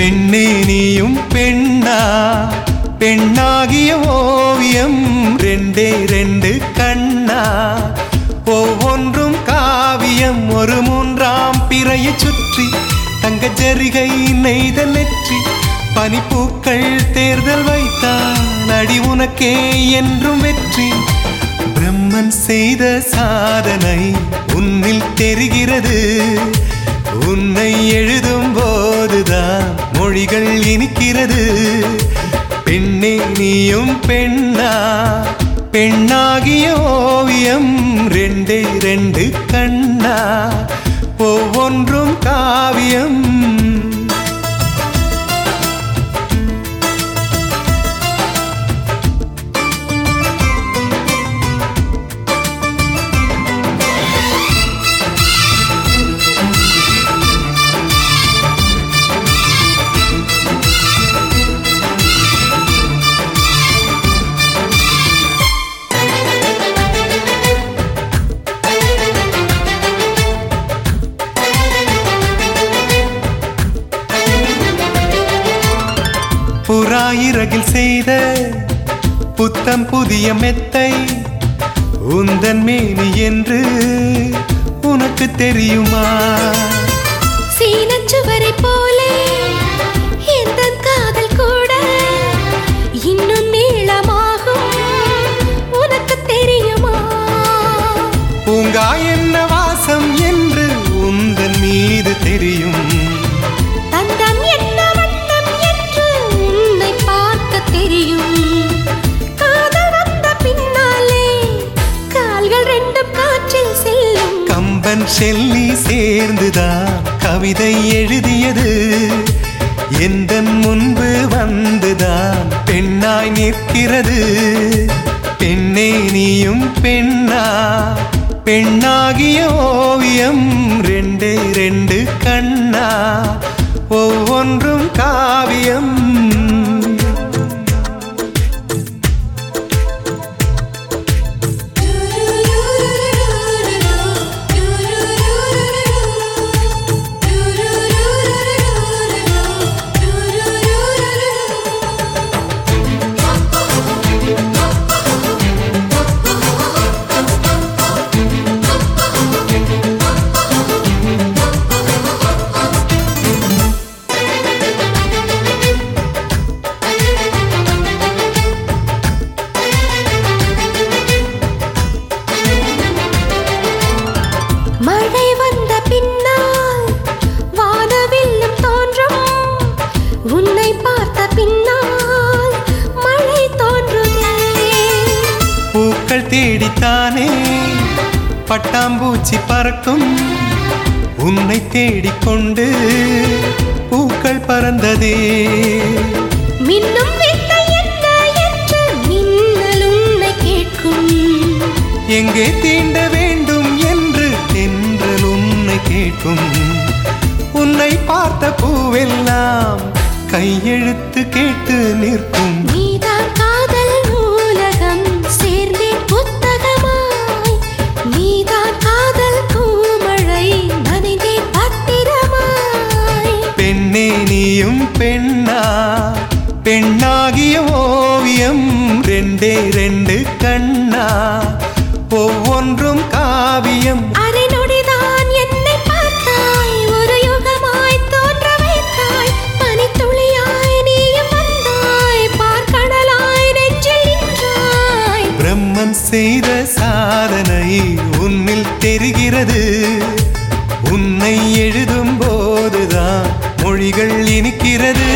பெண்ணே நீயும் பெண்ணா? பெண்ணாகிய ஓவியம் ரெண்டே ரெண்டு கண்ணா? ஒவ்வொன்றும் காவியம் ஒரு மூன்றாம் பிறையை சுற்றி தங்க ஜரிகை நெய்த நெற்றி பனிப்பூக்கள் தேர்தல் வைத்தான் அடி உனக்கே என்றும் வெற்றி. பிரம்மன் செய்த சாதனை உன்னில் தெரிகிறது. உன்னை எழுதும் போதுதான் மொழிகள் இனிக்கிறது. பெண்ணே நீயும் பெண்ணா? பெண்ணாகிய ஓவியம் ரெண்டே ரெண்டு கண்ணா? ஒவ்வொன்றும் காவியம் புறாயிரகில் செய்த புத்தம் புதிய மெத்தை உந்தன் மேனி என்று உனக்கு தெரியுமா? கம்பன் செல்லி சேர்ந்துதான் கவிதை எழுதியது. எந்த முன்பு வந்துதான் பெண்ணாய் நிற்கிறது. பெண்ணே நீயும் பெண்ணா பெண்ணாகிய ஓவியம் ரெண்டே ரெண்டு கண்ணா. ஒவ்வொன்றும் காவியம் தேடித்தானே? பட்டாம்பூச்சி பறக்கும். உன்னை தேடிக்கொண்டு பூக்கள் பறந்ததே. மின்னும் எங்கே தீண்ட வேண்டும் என்று தென்றல் உன்னை கேட்கும். உன்னை பார்த்த பூவெல்லாம் கையெழுத்து கேட்டு நிற்கும். நீதான் பெண்ணாகிய ஓவியம் ரெண்டே ரெண்டு கண்ணா. ஒவ்வொன்றும் காவியம். அரை நொடிதான் என்னை பார்த்தாய் ஒரு யுகமாய் தோன்ற வைத்தாய். பனித்துளியாய் நீயும் வந்தாய் பார்க்கடலாய் நெஞ்சில் நின்றாய். பிரம்மன் செய்த சாதனை உன்னில் தெரிகிறது. உன்னை எழுதும் போதுதான் மொழிகள் இனிக்கிறது.